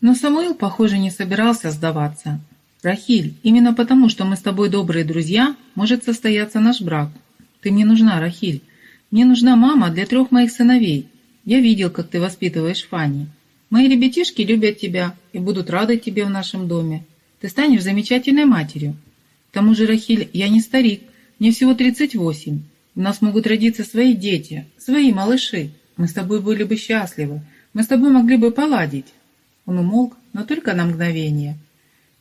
Но Самуил, похоже, не собирался сдаваться. «Рахиль, именно потому, что мы с тобой добрые друзья, может состояться наш брак. Ты мне нужна, Рахиль. Мне нужна мама для трех моих сыновей. Я видел, как ты воспитываешь Фанни. Мои ребятишки любят тебя и будут рады тебе в нашем доме. Ты станешь замечательной матерью. К тому же, Рахиль, я не старик, мне всего 38. У нас могут родиться свои дети, свои малыши. Мы с тобой были бы счастливы. Мы с тобой могли бы поладить. Он умолк, но только на мгновение.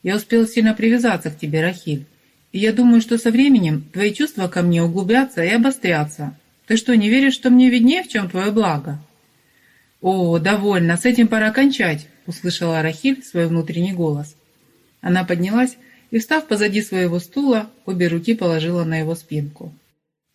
Я успел сильно привязаться к тебе, Рахиль. И я думаю, что со временем твои чувства ко мне углубятся и обострятся. Ты что, не веришь, что мне виднее, в чем твое благо?» «О, довольно, с этим пора кончать», — услышала Рахиль свой внутренний голос. Она поднялась и, встав позади своего стула, обе руки положила на его спинку.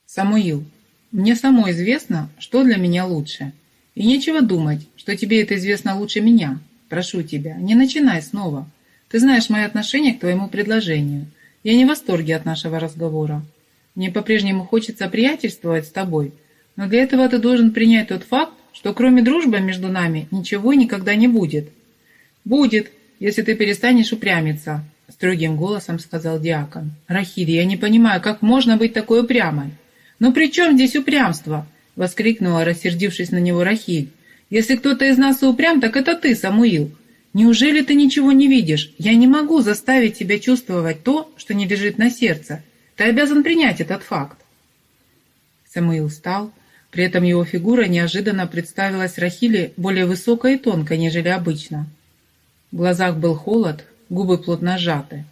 «Самуил, мне само известно, что для меня лучше. И нечего думать, что тебе это известно лучше меня. Прошу тебя, не начинай снова. Ты знаешь мои отношения к твоему предложению. Я не в восторге от нашего разговора. Мне по-прежнему хочется приятельствовать с тобой, но для этого ты должен принять тот факт, что кроме дружбы между нами ничего никогда не будет. Будет, если ты перестанешь упрямиться, строгим голосом сказал диакон. Рахиль, я не понимаю, как можно быть такой упрямой? Но при чем здесь упрямство? воскликнула, рассердившись на него Рахиль. Если кто-то из нас и упрям, так это ты, Самуил. Неужели ты ничего не видишь? Я не могу заставить тебя чувствовать то, что не лежит на сердце. Ты обязан принять этот факт. Самуил встал. При этом его фигура неожиданно представилась Рахиле более высокой и тонкой, нежели обычно. В глазах был холод, губы плотно сжаты.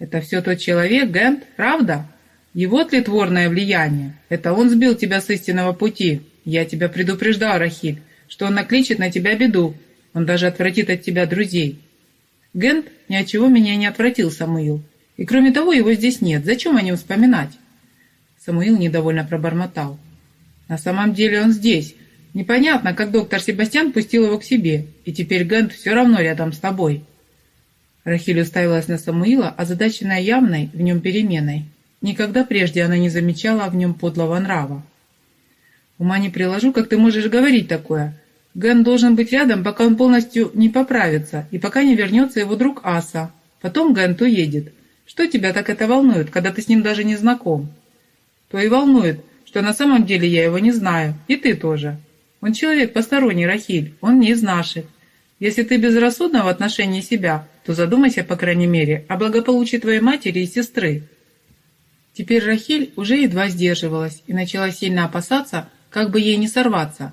«Это все тот человек, Гент, правда? Его тлетворное влияние. Это он сбил тебя с истинного пути. Я тебя предупреждал, Рахиль, что он накличет на тебя беду. Он даже отвратит от тебя друзей». Гент ни от чего меня не отвратил, Самуил. И кроме того, его здесь нет. Зачем о нем вспоминать? Самуил недовольно пробормотал. На самом деле он здесь. Непонятно, как доктор Себастьян пустил его к себе, и теперь Гент все равно рядом с тобой. Рахиль уставилась на Самуила, озадаченная явной в нем переменой. Никогда прежде она не замечала в нем подлого нрава. «Ума не приложу, как ты можешь говорить такое. Ген должен быть рядом, пока он полностью не поправится, и пока не вернется его друг Аса. Потом Гент уедет. Что тебя так это волнует, когда ты с ним даже не знаком?» «То и волнует, что на самом деле я его не знаю, и ты тоже. Он человек посторонний, Рахиль, он не из наших. Если ты безрассудна в отношении себя, то задумайся, по крайней мере, о благополучии твоей матери и сестры». Теперь Рахиль уже едва сдерживалась и начала сильно опасаться, как бы ей не сорваться.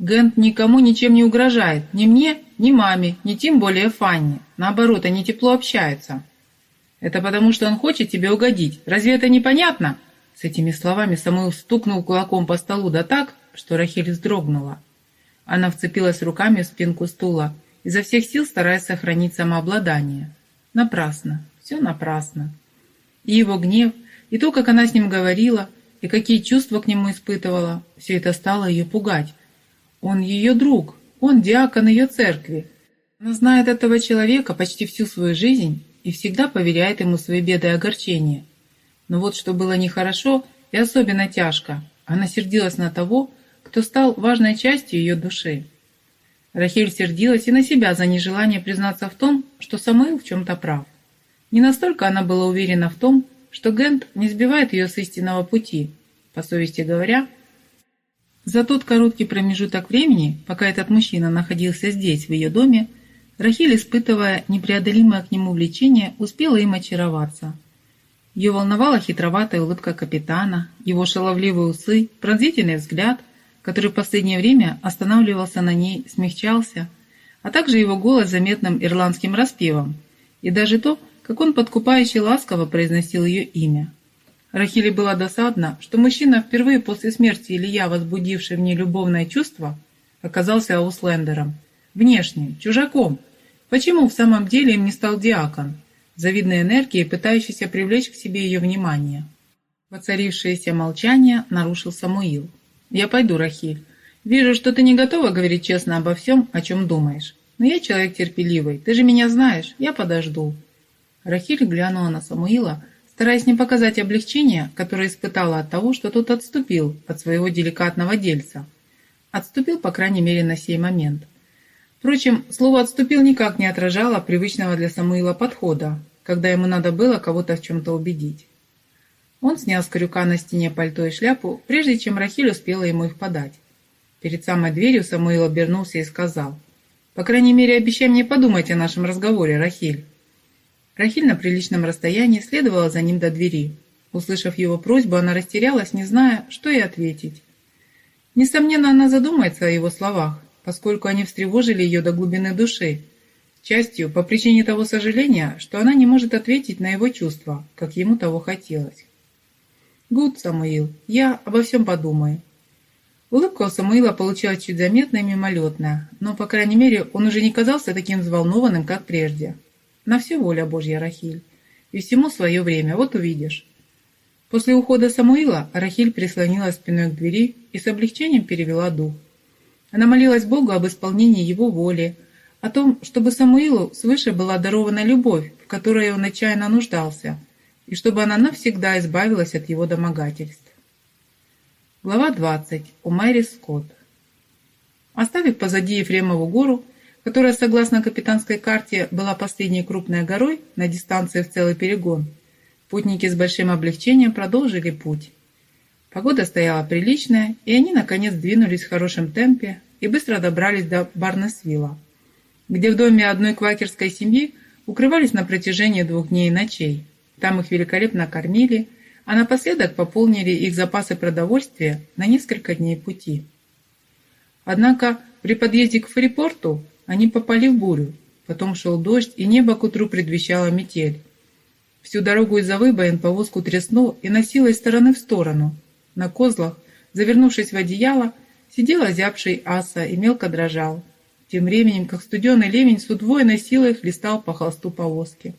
Гент никому ничем не угрожает, ни мне, ни маме, ни тем более Фанни. Наоборот, они тепло общаются. Это потому, что он хочет тебе угодить. Разве это непонятно?» С этими словами Самуил стукнул кулаком по столу да так, что Рахиль вздрогнула. Она вцепилась руками в спинку стула, изо всех сил стараясь сохранить самообладание. Напрасно, все напрасно. И его гнев, и то, как она с ним говорила, и какие чувства к нему испытывала, все это стало ее пугать. Он ее друг, он диакон ее церкви. Она знает этого человека почти всю свою жизнь и всегда поверяет ему свои беды и огорчения. Но вот что было нехорошо и особенно тяжко. Она сердилась на того, кто стал важной частью ее души. Рахиль сердилась и на себя за нежелание признаться в том, что Самуил в чем-то прав. Не настолько она была уверена в том, что Гент не сбивает ее с истинного пути. По совести говоря, за тот короткий промежуток времени, пока этот мужчина находился здесь, в ее доме, Рахиль, испытывая непреодолимое к нему влечение, успела им очароваться – ее волновала хитроватая улыбка капитана, его шаловливые усы, пронзительный взгляд, который в последнее время останавливался на ней, смягчался, а также его голос заметным ирландским распевом, и даже то, как он подкупающе ласково произносил ее имя. Рахиле было досадно, что мужчина, впервые после смерти Илья, возбудивший в ней любовное чувство, оказался ауслендером, внешним, чужаком. Почему в самом деле им не стал диакон? завидной энергией, пытающейся привлечь к себе ее внимание. Воцарившееся молчание нарушил Самуил. «Я пойду, Рахиль. Вижу, что ты не готова говорить честно обо всем, о чем думаешь. Но я человек терпеливый. Ты же меня знаешь. Я подожду». Рахиль глянула на Самуила, стараясь не показать облегчения, которое испытала от того, что тот отступил от своего деликатного дельца. Отступил, по крайней мере, на сей момент. Впрочем, слово «отступил» никак не отражало привычного для Самуила подхода, когда ему надо было кого-то в чем-то убедить. Он снял с крюка на стене пальто и шляпу, прежде чем Рахиль успела ему их подать. Перед самой дверью Самуил обернулся и сказал, «По крайней мере, обещай мне подумать о нашем разговоре, Рахиль». Рахиль на приличном расстоянии следовала за ним до двери. Услышав его просьбу, она растерялась, не зная, что ей ответить. Несомненно, она задумается о его словах, поскольку они встревожили ее до глубины души, частью по причине того сожаления, что она не может ответить на его чувства, как ему того хотелось. «Гуд, Самуил, я обо всем подумаю». Улыбка у Самуила получилась чуть заметная и мимолетная, но, по крайней мере, он уже не казался таким взволнованным, как прежде. На все воля Божья, Рахиль. И всему свое время, вот увидишь. После ухода Самуила Рахиль прислонилась спиной к двери и с облегчением перевела дух. Она молилась Богу об исполнении его воли, о том, чтобы Самуилу свыше была дарована любовь, в которой он отчаянно нуждался, и чтобы она навсегда избавилась от его домогательств. Глава 20. У Мэри Скотт. Оставив позади Ефремову гору, которая, согласно капитанской карте, была последней крупной горой на дистанции в целый перегон, путники с большим облегчением продолжили путь. Погода стояла приличная, и они, наконец, двинулись в хорошем темпе и быстро добрались до Барнесвилла, где в доме одной квакерской семьи укрывались на протяжении двух дней и ночей. Там их великолепно кормили, а напоследок пополнили их запасы продовольствия на несколько дней пути. Однако при подъезде к Фрипорту они попали в бурю, потом шел дождь, и небо к утру предвещало метель. Всю дорогу из-за выбоин повозку тряснул и носило из стороны в сторону. На козлах, завернувшись в одеяло, сидел озябший аса и мелко дрожал. Тем временем, как студеный ливень с удвоенной силой хлестал по холсту повозки.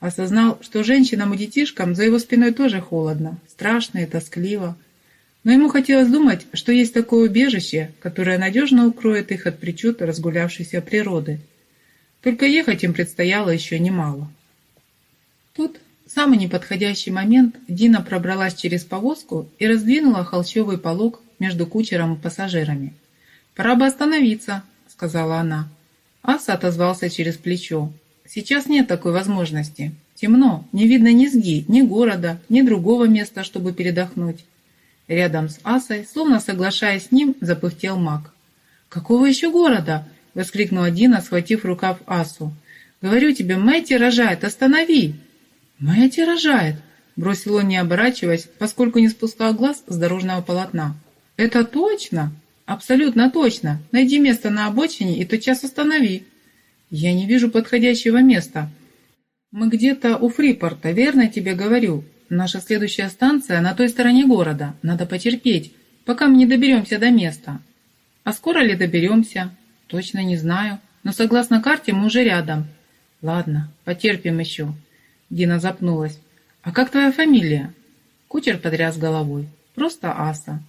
Осознал, что женщинам и детишкам за его спиной тоже холодно, страшно и тоскливо – но ему хотелось думать, что есть такое убежище, которое надежно укроет их от причуд разгулявшейся природы. Только ехать им предстояло еще немало. Тут, в самый неподходящий момент, Дина пробралась через повозку и раздвинула холщовый полог между кучером и пассажирами. «Пора бы остановиться», — сказала она. Аса отозвался через плечо. «Сейчас нет такой возможности. Темно, не видно ни сги, ни города, ни другого места, чтобы передохнуть. Рядом с Асой, словно соглашаясь с ним, запыхтел маг. «Какого еще города?» — воскликнула Дина, схватив рукав Асу. «Говорю тебе, Мэти рожает, останови!» «Мэти рожает!» — бросил он, не оборачиваясь, поскольку не спускал глаз с дорожного полотна. «Это точно?» «Абсолютно точно. Найди место на обочине и тотчас останови». «Я не вижу подходящего места». «Мы где-то у Фрипорта, верно тебе говорю?» Наша следующая станция на той стороне города. Надо потерпеть, пока мы не доберемся до места. А скоро ли доберемся? Точно не знаю. Но согласно карте мы уже рядом. Ладно, потерпим еще. Дина запнулась. А как твоя фамилия? Кучер потряс головой. Просто Аса.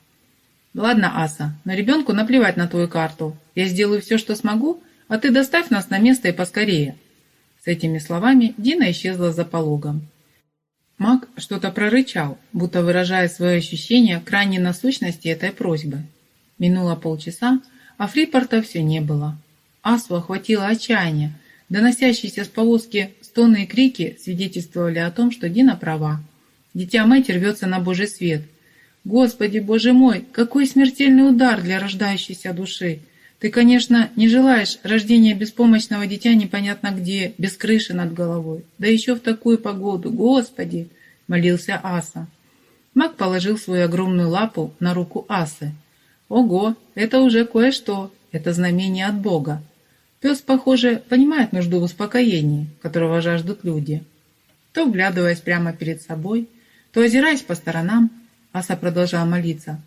Ладно, Аса, но ребенку наплевать на твою карту. Я сделаю все, что смогу, а ты доставь нас на место и поскорее. С этими словами Дина исчезла за пологом. Маг что-то прорычал, будто выражая свое ощущение крайней насущности этой просьбы. Минуло полчаса, а Фрипорта все не было. Асу охватило отчаяние. Доносящиеся с повозки стоны и крики свидетельствовали о том, что Дина права. Дитя мать рвется на Божий свет. Господи, Боже мой, какой смертельный удар для рождающейся души! Ты, конечно, не желаешь рождения беспомощного дитя непонятно где, без крыши над головой. Да еще в такую погоду, Господи!» — молился Аса. Маг положил свою огромную лапу на руку Асы. «Ого, это уже кое-что, это знамение от Бога. Пес, похоже, понимает нужду в успокоении, которого жаждут люди». То вглядываясь прямо перед собой, то озираясь по сторонам, Аса продолжал молиться.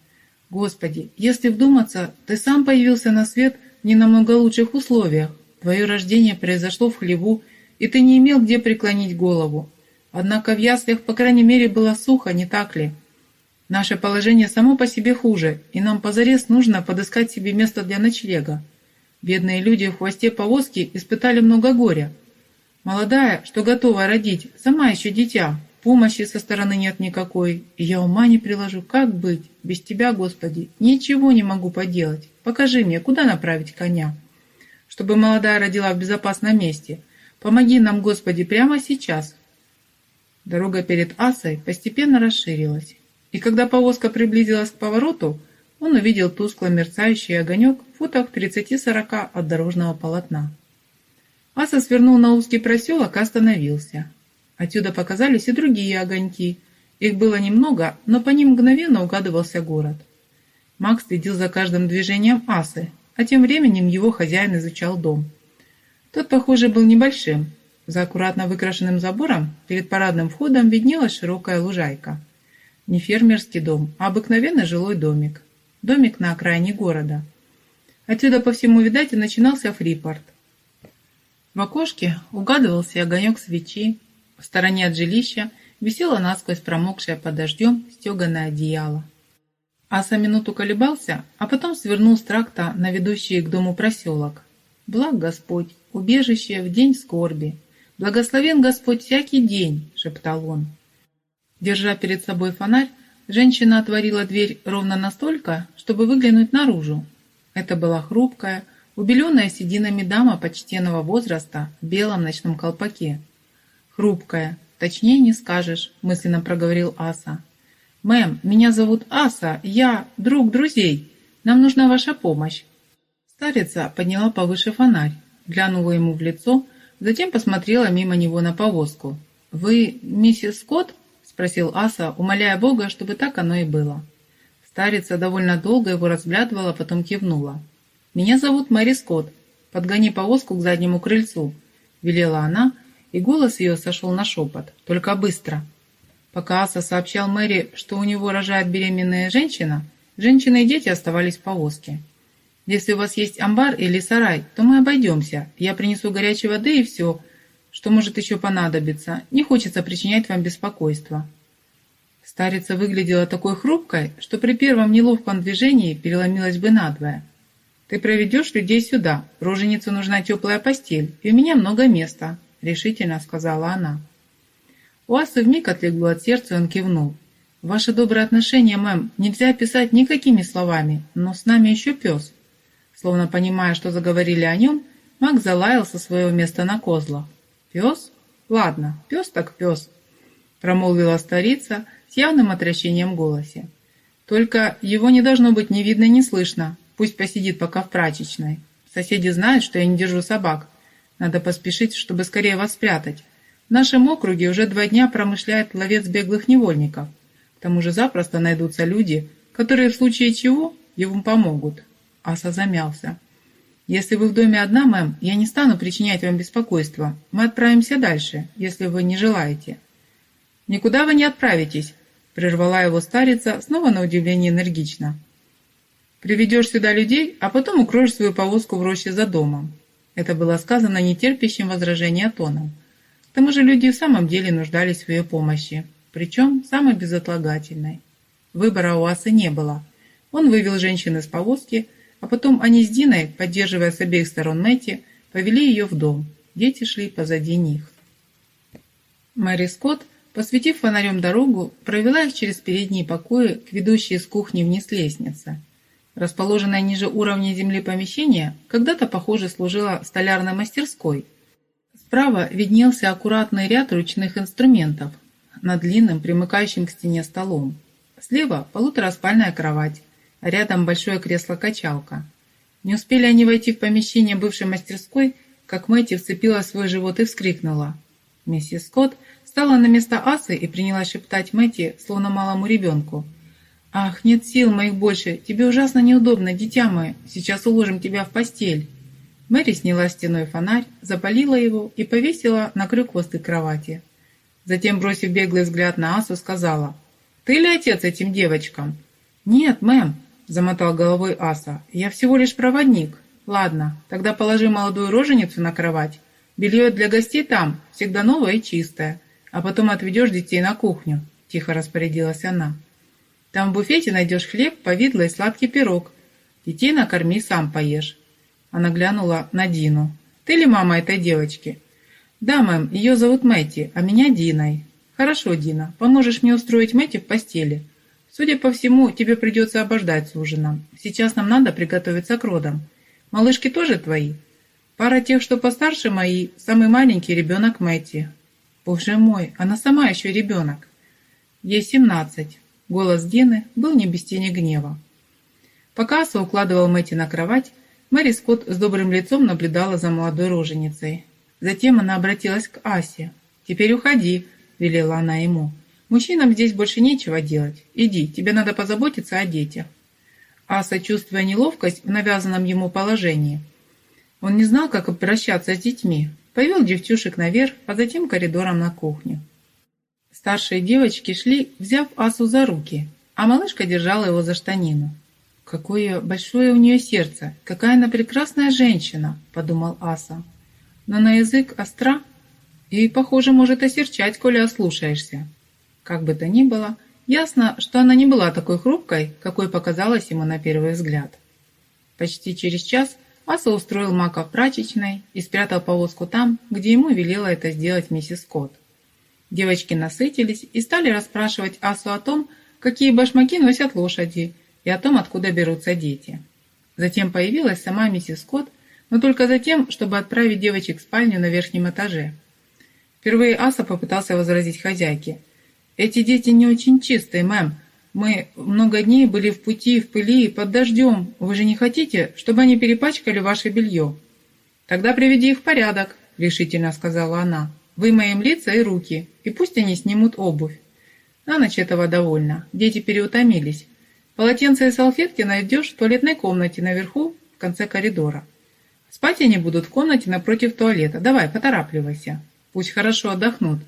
Господи, если вдуматься, ты сам появился на свет в не намного лучших условиях. Твое рождение произошло в хлеву, и ты не имел где преклонить голову. Однако в яслях, по крайней мере, было сухо, не так ли? Наше положение само по себе хуже, и нам позарез нужно подыскать себе место для ночлега. Бедные люди в хвосте повозки испытали много горя. Молодая, что готова родить, сама еще дитя, Помощи со стороны нет никакой, и я ума не приложу, как быть. Без тебя, Господи, ничего не могу поделать. Покажи мне, куда направить коня. чтобы молодая родила в безопасном месте. Помоги нам, Господи, прямо сейчас!» Дорога перед Асой постепенно расширилась, и когда повозка приблизилась к повороту, он увидел тускло мерцающий огонек в футах 30-40 от дорожного полотна. Аса свернул на узкий проселок и остановился. Отсюда показались и другие огоньки. Их было немного, но по ним мгновенно угадывался город. Макс следил за каждым движением Асы, а тем временем его хозяин изучал дом. Тот, похоже, был небольшим, за аккуратно выкрашенным забором перед парадным входом виднелась широкая лужайка. Не фермерский дом, а обыкновенный жилой домик. Домик на окраине города. Отсюда по всему, видать, и начинался Фрипорт. В окошке угадывался огонек свечи. В стороне от жилища висело насквозь промокшее под дождем стеганое одеяло. Аса минуту колебался, а потом свернул с тракта на ведущий к дому проселок. Благ Господь, убежище в день скорби, «Благословен Господь всякий день!» — шептал он. Держа перед собой фонарь, женщина отворила дверь ровно настолько, чтобы выглянуть наружу. Это была хрупкая, убеленная сединами дама почтенного возраста в белом ночном колпаке. «Хрупкая, точнее не скажешь», — мысленно проговорил Аса. «Мэм, меня зовут Аса, я друг друзей. Нам нужна ваша помощь». Старица подняла повыше фонарь, глянула ему в лицо Затем посмотрела мимо него на повозку. «Вы миссис Скотт?» – спросил Аса, умоляя Бога, чтобы так оно и было. Старица довольно долго его разглядывала, потом кивнула. «Меня зовут Мэри Скотт. Подгони повозку к заднему крыльцу», – велела она, и голос ее сошел на шепот. «Только быстро». Пока Аса сообщал Мэри, что у него рожает беременная женщина, женщины и дети оставались в повозке. Если у вас есть амбар или сарай, то мы обойдемся. Я принесу горячей воды и все, что может еще понадобиться. Не хочется причинять вам беспокойство». Старица выглядела такой хрупкой, что при первом неловком движении переломилась бы надвое. «Ты проведешь людей сюда. Роженицу нужна теплая постель, и у меня много места», — решительно сказала она. У Асы вмиг отлегло от сердца, и он кивнул. «Ваше доброе отношение, мэм, нельзя описать никакими словами, но с нами еще пес. Словно понимая, что заговорили о нем, Мак залаял со своего места на козлах. «Пес? Ладно, пес так пес», — промолвила старица с явным отращением в голосе. «Только его не должно быть ни видно, ни слышно. Пусть посидит пока в прачечной. Соседи знают, что я не держу собак. Надо поспешить, чтобы скорее вас спрятать. В нашем округе уже два дня промышляет ловец беглых невольников. К тому же запросто найдутся люди, которые в случае чего ему помогут. Аса замялся. «Если вы в доме одна, мэм, я не стану причинять вам беспокойства. Мы отправимся дальше, если вы не желаете». «Никуда вы не отправитесь», — прервала его старица, снова на удивление энергично. «Приведешь сюда людей, а потом укроешь свою повозку в роще за домом». Это было сказано нетерпящим возражения тоном. К тому же люди в самом деле нуждались в ее помощи, причем самой безотлагательной. Выбора у Асы не было. Он вывел женщин из повозки, а потом они с Диной, поддерживая с обеих сторон Мэтти, повели ее в дом. Дети шли позади них. Мэри Скотт, посветив фонарем дорогу, провела их через передние покои к ведущей из кухни вниз лестнице. Расположенное ниже уровня земли помещение когда-то, похоже, служило столярной мастерской. Справа виднелся аккуратный ряд ручных инструментов над длинным, примыкающим к стене столом. Слева полутораспальная кровать, Рядом большое кресло-качалка. Не успели они войти в помещение бывшей мастерской, как Мэтти вцепила свой живот и вскрикнула. Миссис Скотт встала на место асы и принялась шептать Мэтти, словно малому ребенку. «Ах, нет сил моих больше! Тебе ужасно неудобно, дитя мое! Сейчас уложим тебя в постель!» Мэри сняла стеной фонарь, запалила его и повесила на крюк возле кровати. Затем, бросив беглый взгляд на Асу, сказала, «Ты ли отец этим девочкам?» «Нет, мэм», замотал головой Аса. «Я всего лишь проводник. Ладно, тогда положи молодую роженицу на кровать. Белье для гостей там, всегда новое и чистое. А потом отведешь детей на кухню», – тихо распорядилась она. «Там в буфете найдешь хлеб, повидло и сладкий пирог. Детей накорми, сам поешь». Она глянула на Дину. «Ты ли мама этой девочки?» «Да, мэм, ее зовут Мэтти, а меня Диной». «Хорошо, Дина, поможешь мне устроить Мэтти в постели. Судя по всему, тебе придется обождать с ужином. Сейчас нам надо приготовиться к родам. Малышки тоже твои?» Пара тех, что постарше мои, самый маленький ребенок Мэтти. Боже мой, она сама еще ребенок. Ей семнадцать. Голос Дины был не без тени гнева. Пока Аса укладывал Мэтти на кровать, Мэри Скотт с добрым лицом наблюдала за молодой роженицей. Затем она обратилась к Асе. «Теперь уходи», — велела она ему. «Мужчинам здесь больше нечего делать. Иди, тебе надо позаботиться о детях». Аса, чувствуя неловкость в навязанном ему положении, он не знал, как обращаться с детьми, повел девчушек наверх, а затем коридором на кухню. Старшие девочки шли, взяв Асу за руки, а малышка держала его за штанину. «Какое большое у нее сердце! Какая она прекрасная женщина!» – подумал Аса. «Но на язык остра и, похоже, может осерчать, коли ослушаешься». Как бы то ни было, ясно, что она не была такой хрупкой, какой показалась ему на первый взгляд. Почти через час Аса устроил Мака в прачечной и спрятал повозку там, где ему велела это сделать миссис Скотт. Девочки насытились и стали расспрашивать Асу о том, какие башмаки носят лошади, и о том, откуда берутся дети. Затем появилась сама миссис Скотт, но только за тем, чтобы отправить девочек в спальню на верхнем этаже. Впервые Аса попытался возразить хозяйке. «Эти дети не очень чистые, мэм. Мы много дней были в пути, в пыли, под дождем. Вы же не хотите, чтобы они перепачкали ваше белье?» «Тогда приведи их в порядок», — решительно сказала она. Вымоем лица и руки, и пусть они снимут обувь. На ночь этого довольно. Дети переутомились. Полотенце и салфетки найдешь в туалетной комнате наверху, в конце коридора. Спать они будут в комнате напротив туалета. Давай, поторапливайся. Пусть хорошо отдохнут.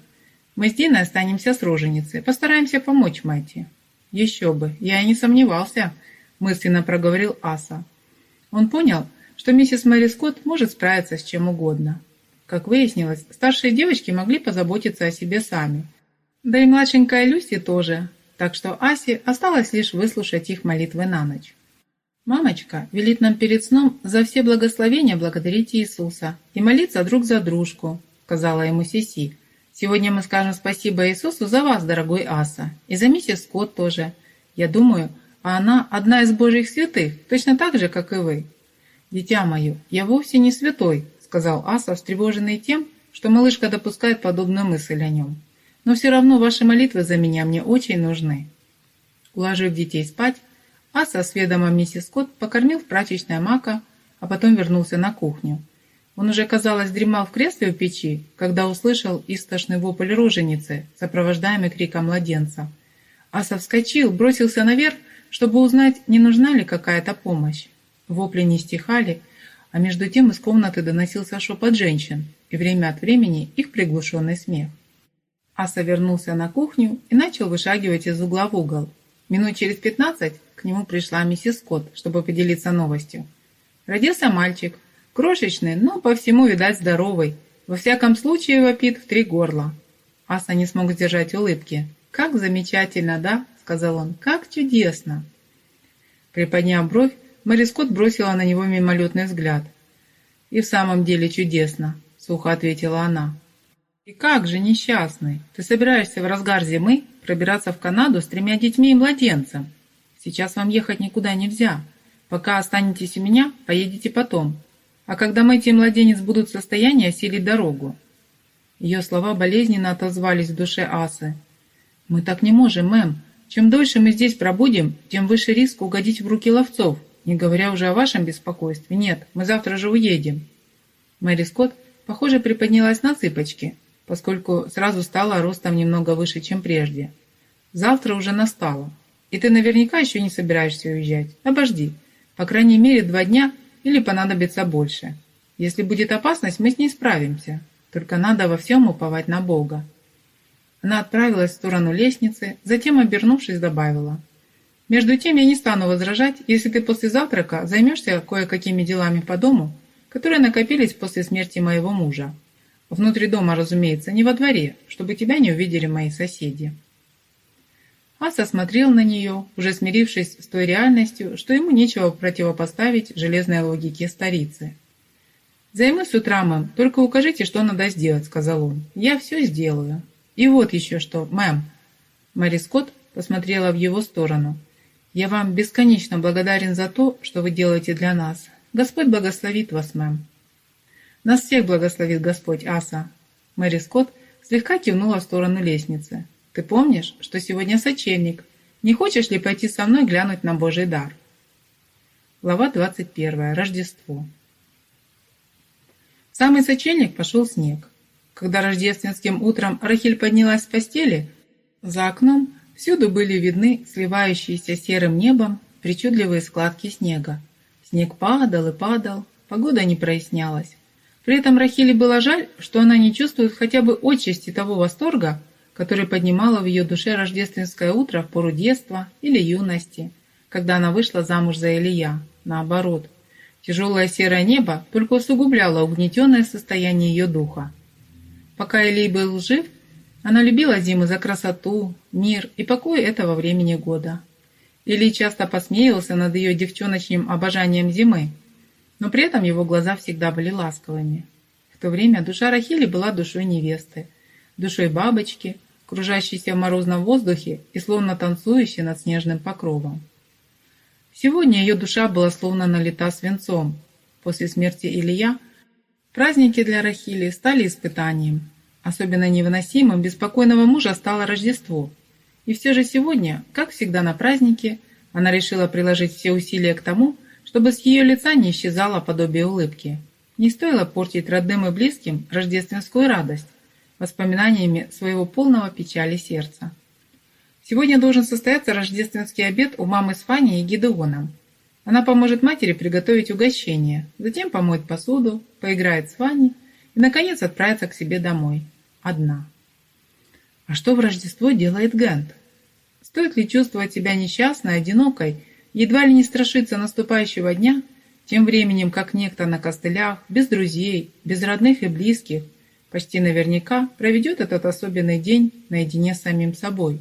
Мы с Диной останемся с роженицей. Постараемся помочь Мати. Еще бы, я и не сомневался, мысленно проговорил Аса. Он понял, что миссис Мэри Скотт может справиться с чем угодно. Как выяснилось, старшие девочки могли позаботиться о себе сами. Да и младшенькая Люси тоже, так что Асе осталось лишь выслушать их молитвы на ночь. «Мамочка велит нам перед сном за все благословения благодарить Иисуса и молиться друг за дружку», сказала ему Сиси. «Сегодня мы скажем спасибо Иисусу за вас, дорогой Аса, и за миссис Скотт тоже. Я думаю, а она одна из Божьих святых, точно так же, как и вы. Дитя мое, я вовсе не святой, сказал Аса, встревоженный тем, что малышка допускает подобную мысль о нем. «Но все равно ваши молитвы за меня мне очень нужны». Уложив детей спать, Аса с ведома миссис Скотт покормил в прачечной мака, а потом вернулся на кухню. Он уже, казалось, дремал в кресле у печи, когда услышал истошный вопль роженицы, сопровождаемый криком младенца. Аса вскочил, бросился наверх, чтобы узнать, не нужна ли какая-то помощь. Вопли не стихали, а между тем из комнаты доносился шепот женщин и время от времени их приглушенный смех. Аса вернулся на кухню и начал вышагивать из угла в угол. Минут через пятнадцать к нему пришла миссис Скотт, чтобы поделиться новостью. Родился мальчик, крошечный, но по всему, видать, здоровый. Во всяком случае, вопит в три горла. Аса не смог сдержать улыбки. «Как замечательно, да?» — сказал он. «Как чудесно!» Приподняв бровь, Мэри бросила на него мимолетный взгляд. «И в самом деле чудесно», — сухо ответила она. «И как же, несчастный, ты собираешься в разгар зимы пробираться в Канаду с тремя детьми и младенцем? Сейчас вам ехать никуда нельзя. Пока останетесь у меня, поедете потом. А когда Мэтти и младенец будут в состоянии осилить дорогу?» Ее слова болезненно отозвались в душе Асы. «Мы так не можем, мэм. Чем дольше мы здесь пробудем, тем выше риск угодить в руки ловцов. Не говоря уже о вашем беспокойстве. Нет, мы завтра же уедем. Мэри Скотт, похоже, приподнялась на цыпочки, поскольку сразу стала ростом немного выше, чем прежде. Завтра уже настало. И ты наверняка еще не собираешься уезжать. Обожди. По крайней мере, два дня или понадобится больше. Если будет опасность, мы с ней справимся. Только надо во всем уповать на Бога. Она отправилась в сторону лестницы, затем, обернувшись, добавила – между тем я не стану возражать, если ты после завтрака займешься кое-какими делами по дому, которые накопились после смерти моего мужа. Внутри дома, разумеется, не во дворе, чтобы тебя не увидели мои соседи. Аса смотрел на нее, уже смирившись с той реальностью, что ему нечего противопоставить железной логике старицы. «Займусь утра, только укажите, что надо сделать», — сказал он. «Я все сделаю». «И вот еще что, мэм». Мэри Скотт посмотрела в его сторону — я вам бесконечно благодарен за то, что вы делаете для нас. Господь благословит вас, мэм». Нас всех благословит Господь, Аса. Мэри Скотт слегка кивнула в сторону лестницы. Ты помнишь, что сегодня сочельник? Не хочешь ли пойти со мной глянуть на Божий дар? Глава 21. Рождество. В самый сочельник пошел снег. Когда рождественским утром Рахиль поднялась с постели, за окном всюду были видны сливающиеся серым небом причудливые складки снега. Снег падал и падал, погода не прояснялась. При этом Рахиле было жаль, что она не чувствует хотя бы отчасти того восторга, который поднимало в ее душе рождественское утро в пору детства или юности, когда она вышла замуж за Илья. Наоборот, тяжелое серое небо только усугубляло угнетенное состояние ее духа. Пока Илий был жив, она любила зиму за красоту, мир и покой этого времени года. Илий часто посмеивался над ее девчоночным обожанием зимы, но при этом его глаза всегда были ласковыми. В то время душа Рахили была душой невесты, душой бабочки, кружащейся в морозном воздухе и словно танцующей над снежным покровом. Сегодня ее душа была словно налита свинцом. После смерти Илья праздники для Рахили стали испытанием. Особенно невыносимым беспокойного мужа стало Рождество. И все же сегодня, как всегда на празднике, она решила приложить все усилия к тому, чтобы с ее лица не исчезало подобие улыбки. Не стоило портить родным и близким рождественскую радость воспоминаниями своего полного печали сердца. Сегодня должен состояться рождественский обед у мамы с Фаней и Гидеоном. Она поможет матери приготовить угощение, затем помоет посуду, поиграет с Фаней и, наконец, отправится к себе домой. Одна. А что в Рождество делает Гент? Стоит ли чувствовать себя несчастной, одинокой едва ли не страшится наступающего дня, тем временем, как некто на костылях, без друзей, без родных и близких, почти наверняка проведет этот особенный день наедине с самим собой.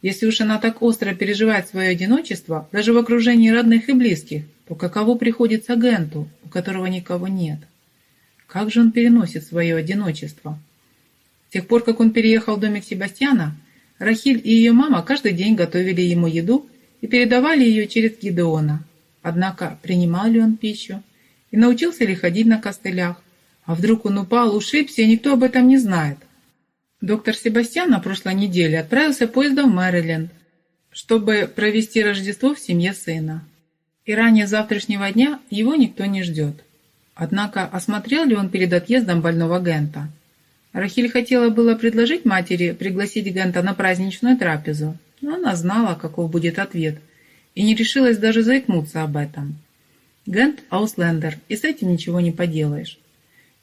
Если уж она так остро переживает свое одиночество, даже в окружении родных и близких, то каково приходится Генту, у которого никого нет? Как же он переносит свое одиночество? С тех пор, как он переехал в домик Себастьяна, Рахиль и ее мама каждый день готовили ему еду и передавали ее через Гидеона. Однако принимал ли он пищу и научился ли ходить на костылях? А вдруг он упал, ушибся, и никто об этом не знает? Доктор Себастьян на прошлой неделе отправился поездом в Мэриленд, чтобы провести Рождество в семье сына. И ранее завтрашнего дня его никто не ждет. Однако осмотрел ли он перед отъездом больного Гента? Рахиль хотела было предложить матери пригласить Гента на праздничную трапезу, но она знала, каков будет ответ, и не решилась даже заикнуться об этом. Гент – ауслендер, и с этим ничего не поделаешь.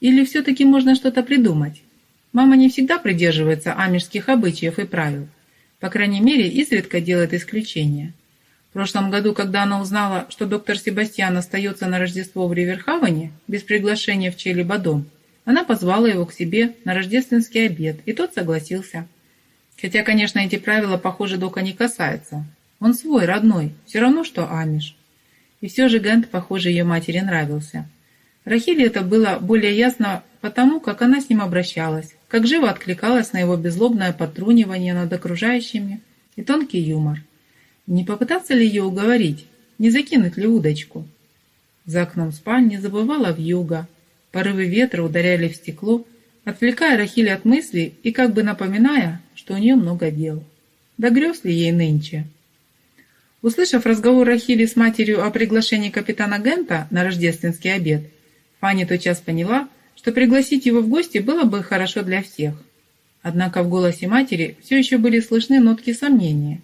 Или все-таки можно что-то придумать? Мама не всегда придерживается амежских обычаев и правил. По крайней мере, изредка делает исключения. В прошлом году, когда она узнала, что доктор Себастьян остается на Рождество в Риверхавене, без приглашения в чей-либо дом, она позвала его к себе на рождественский обед, и тот согласился. Хотя, конечно, эти правила, похоже, Дока не касаются. Он свой, родной, все равно, что Амиш. И все же Гент, похоже, ее матери нравился. Рахиле это было более ясно потому, как она с ним обращалась, как живо откликалась на его безлобное подтрунивание над окружающими и тонкий юмор. Не попытаться ли ее уговорить, не закинуть ли удочку? За окном спальни забывала вьюга, порывы ветра ударяли в стекло, отвлекая Рахиле от мыслей и как бы напоминая, что у нее много дел. Да грез ли ей нынче? Услышав разговор Рахили с матерью о приглашении капитана Гента на рождественский обед, Фанни тотчас поняла, что пригласить его в гости было бы хорошо для всех. Однако в голосе матери все еще были слышны нотки сомнения,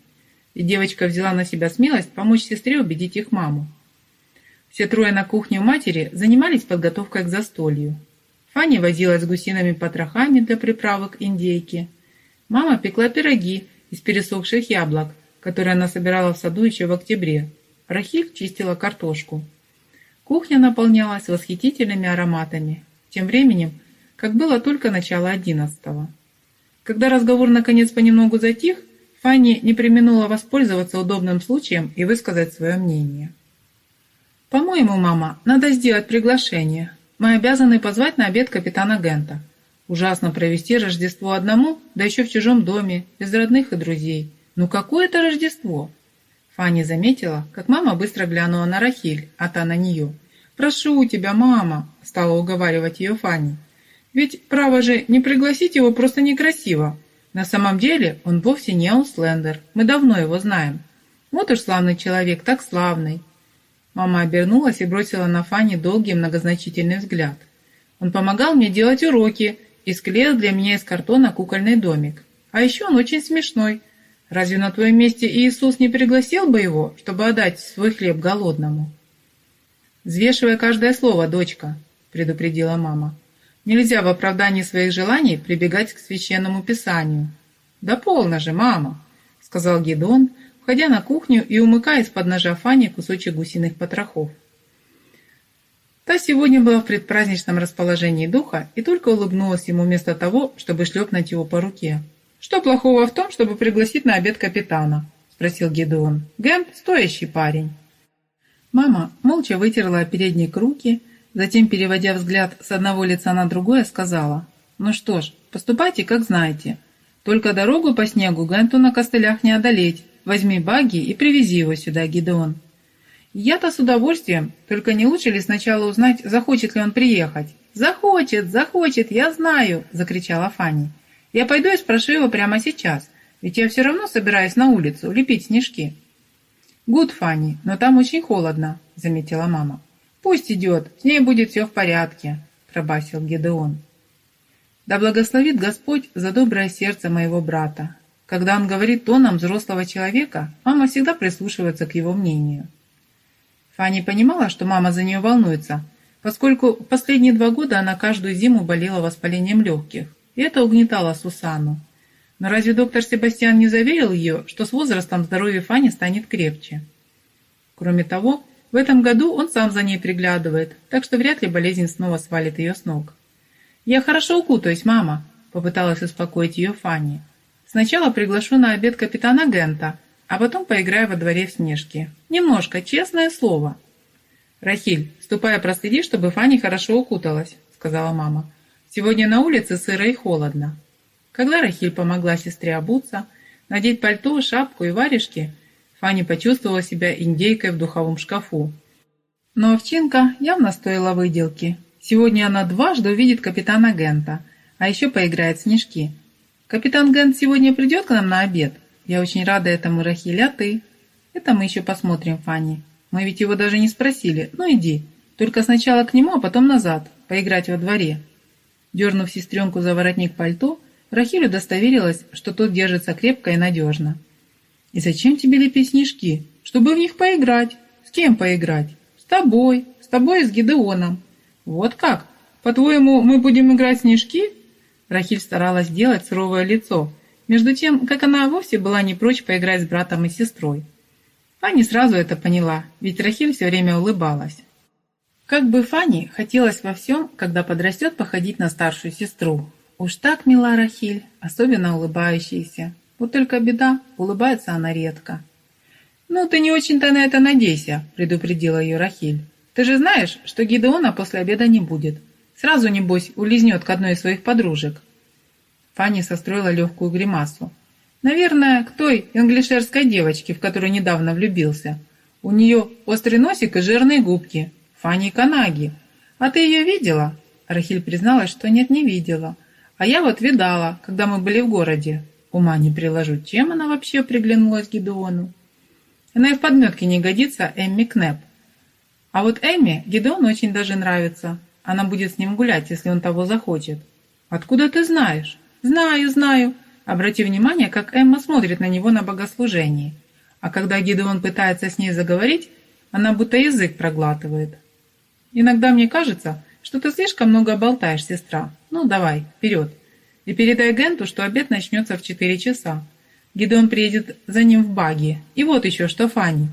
и девочка взяла на себя смелость помочь сестре убедить их маму. Все трое на кухне у матери занимались подготовкой к застолью. Фанни возилась с гусиными потрохами для приправок индейки – Мама пекла пироги из пересохших яблок, которые она собирала в саду еще в октябре. Рахиль чистила картошку. Кухня наполнялась восхитительными ароматами. Тем временем, как было только начало одиннадцатого. Когда разговор наконец понемногу затих, Фанни не применула воспользоваться удобным случаем и высказать свое мнение. «По-моему, мама, надо сделать приглашение. Мы обязаны позвать на обед капитана Гента. Ужасно провести Рождество одному, да еще в чужом доме, без родных и друзей. Ну какое это Рождество? Фанни заметила, как мама быстро глянула на Рахиль, а та на нее. «Прошу тебя, мама!» – стала уговаривать ее Фанни. «Ведь, право же, не пригласить его просто некрасиво. На самом деле он вовсе не Ауслендер, мы давно его знаем. Вот уж славный человек, так славный!» Мама обернулась и бросила на Фанни долгий многозначительный взгляд. «Он помогал мне делать уроки и склеил для меня из картона кукольный домик. А еще он очень смешной. Разве на твоем месте Иисус не пригласил бы его, чтобы отдать свой хлеб голодному?» «Взвешивай каждое слово, дочка», — предупредила мама. «Нельзя в оправдании своих желаний прибегать к священному писанию». «Да полно же, мама», — сказал Гедон, входя на кухню и умыкая из-под ножа Фани кусочек гусиных потрохов. Та сегодня была в предпраздничном расположении духа и только улыбнулась ему вместо того, чтобы шлепнуть его по руке. «Что плохого в том, чтобы пригласить на обед капитана?» – спросил Гедеон. «Гэмп – стоящий парень». Мама молча вытерла передник руки, затем, переводя взгляд с одного лица на другое, сказала, «Ну что ж, поступайте, как знаете. Только дорогу по снегу Генту на костылях не одолеть. Возьми багги и привези его сюда, Гидеон». «Я-то с удовольствием, только не лучше ли сначала узнать, захочет ли он приехать?» «Захочет, захочет, я знаю!» – закричала Фанни. «Я пойду и спрошу его прямо сейчас, ведь я все равно собираюсь на улицу лепить снежки». «Гуд, Фанни, но там очень холодно», — заметила мама. «Пусть идет, с ней будет все в порядке», — пробасил Гедеон. «Да благословит Господь за доброе сердце моего брата. Когда он говорит тоном взрослого человека, мама всегда прислушивается к его мнению». Фанни понимала, что мама за нее волнуется, поскольку последние два года она каждую зиму болела воспалением легких, и это угнетало Сусану. Но разве доктор Себастьян не заверил ее, что с возрастом здоровье Фани станет крепче? Кроме того, в этом году он сам за ней приглядывает, так что вряд ли болезнь снова свалит ее с ног. «Я хорошо укутаюсь, мама», — попыталась успокоить ее Фанни. «Сначала приглашу на обед капитана Гента, а потом поиграю во дворе в снежки. Немножко, честное слово». «Рахиль, ступай проследи, чтобы Фанни хорошо укуталась», — сказала мама. «Сегодня на улице сыро и холодно». Когда Рахиль помогла сестре обуться, надеть пальто, шапку и варежки, Фанни почувствовала себя индейкой в духовом шкафу. Но овчинка явно стоила выделки. Сегодня она дважды увидит капитана Гента, а еще поиграет в снежки. «Капитан Гент сегодня придет к нам на обед? Я очень рада этому, Рахиль, а ты?» «Это мы еще посмотрим, Фанни. Мы ведь его даже не спросили. Ну иди, только сначала к нему, а потом назад, поиграть во дворе». Дернув сестренку за воротник пальто, Рахиль удостоверилась, что тот держится крепко и надежно. «И зачем тебе лепить снежки? Чтобы в них поиграть. С кем поиграть? С тобой. С тобой и с Гидеоном. Вот как? По-твоему, мы будем играть снежки?» Рахиль старалась сделать суровое лицо, между тем, как она вовсе была не прочь поиграть с братом и сестрой. Фанни сразу это поняла, ведь Рахиль все время улыбалась. Как бы Фанни хотелось во всем, когда подрастет, походить на старшую сестру, Уж так мила Рахиль, особенно улыбающаяся. Вот только беда, улыбается она редко. «Ну, ты не очень-то на это надейся», — предупредила ее Рахиль. «Ты же знаешь, что Гидеона после обеда не будет. Сразу, небось, улизнет к одной из своих подружек». Фанни состроила легкую гримасу. «Наверное, к той англишерской девочке, в которую недавно влюбился. У нее острый носик и жирные губки. Фанни Канаги. А ты ее видела?» Рахиль призналась, что нет, не видела. А я вот видала, когда мы были в городе. Ума не приложу, чем она вообще приглянулась Гидеону. Она и в подметке не годится Эмми Кнеп. А вот Эмми Гидеон очень даже нравится. Она будет с ним гулять, если он того захочет. Откуда ты знаешь? Знаю, знаю. Обрати внимание, как Эмма смотрит на него на богослужении. А когда Гидеон пытается с ней заговорить, она будто язык проглатывает. Иногда мне кажется, что ты слишком много болтаешь, сестра. Ну, давай, вперед. И передай Генту, что обед начнется в четыре часа. Гидеон приедет за ним в баги. И вот еще что, Фанни.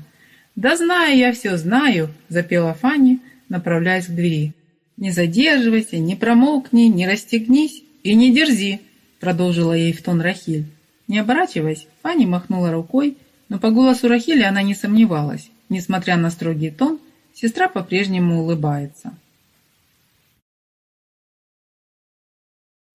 «Да знаю я все, знаю», – запела Фанни, направляясь к двери. «Не задерживайся, не промокни, не расстегнись и не дерзи», – продолжила ей в тон Рахиль. Не оборачиваясь, Фанни махнула рукой, но по голосу Рахили она не сомневалась. Несмотря на строгий тон, сестра по-прежнему улыбается.